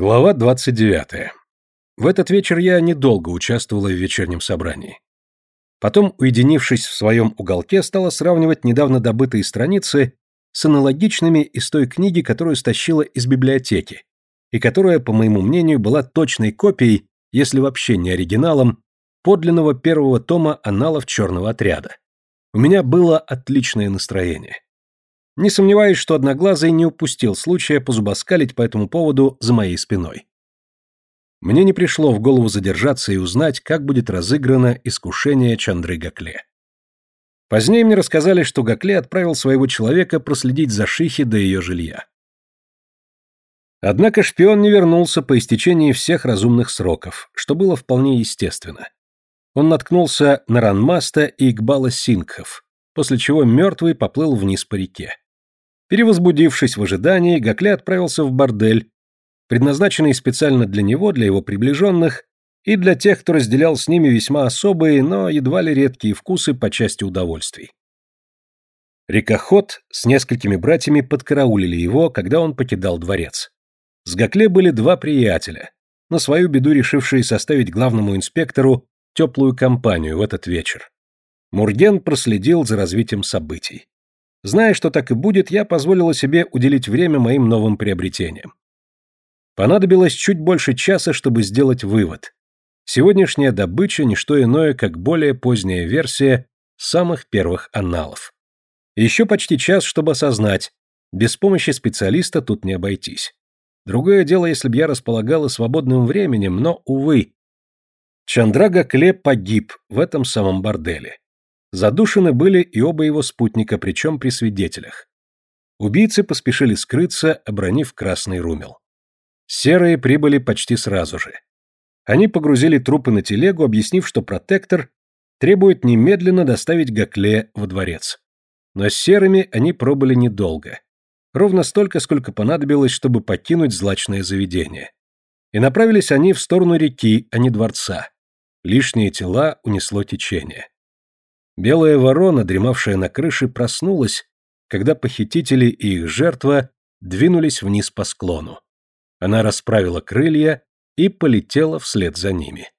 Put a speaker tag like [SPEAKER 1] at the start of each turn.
[SPEAKER 1] Глава 29. В этот вечер я недолго участвовала в вечернем собрании. Потом, уединившись в своем уголке, стала сравнивать недавно добытые страницы с аналогичными из той книги, которую стащила из библиотеки, и которая, по моему мнению, была точной копией, если вообще не оригиналом, подлинного первого тома аналов черного отряда. У меня было отличное настроение. Не сомневаюсь, что Одноглазый не упустил случая позубоскалить по этому поводу за моей спиной. Мне не пришло в голову задержаться и узнать, как будет разыграно искушение Чандры Гакле. Позднее мне рассказали, что Гакле отправил своего человека проследить за Шихи до ее жилья. Однако шпион не вернулся по истечении всех разумных сроков, что было вполне естественно. Он наткнулся на Ранмаста и Игбала Сингхов, после чего мертвый поплыл вниз по реке. Перевозбудившись в ожидании, Гакле отправился в бордель, предназначенный специально для него, для его приближенных и для тех, кто разделял с ними весьма особые, но едва ли редкие вкусы по части удовольствий. Рекоход с несколькими братьями подкараулили его, когда он покидал дворец. С Гакле были два приятеля, на свою беду решившие составить главному инспектору теплую компанию в этот вечер. Мурген проследил за развитием событий. Зная, что так и будет, я позволила себе уделить время моим новым приобретениям. Понадобилось чуть больше часа, чтобы сделать вывод. Сегодняшняя добыча – не что иное, как более поздняя версия самых первых аналов. еще почти час, чтобы осознать, без помощи специалиста тут не обойтись. Другое дело, если бы я располагала свободным временем, но, увы. Чандрага Клеп погиб в этом самом борделе. Задушены были и оба его спутника, причем при свидетелях. Убийцы поспешили скрыться, обронив красный румел. Серые прибыли почти сразу же. Они погрузили трупы на телегу, объяснив, что протектор требует немедленно доставить Гакле во дворец. Но с серыми они пробыли недолго. Ровно столько, сколько понадобилось, чтобы покинуть злачное заведение. И направились они в сторону реки, а не дворца. Лишние тела унесло течение. Белая ворона, дремавшая на крыше, проснулась, когда похитители и их жертва двинулись вниз по склону. Она расправила крылья и полетела вслед за ними.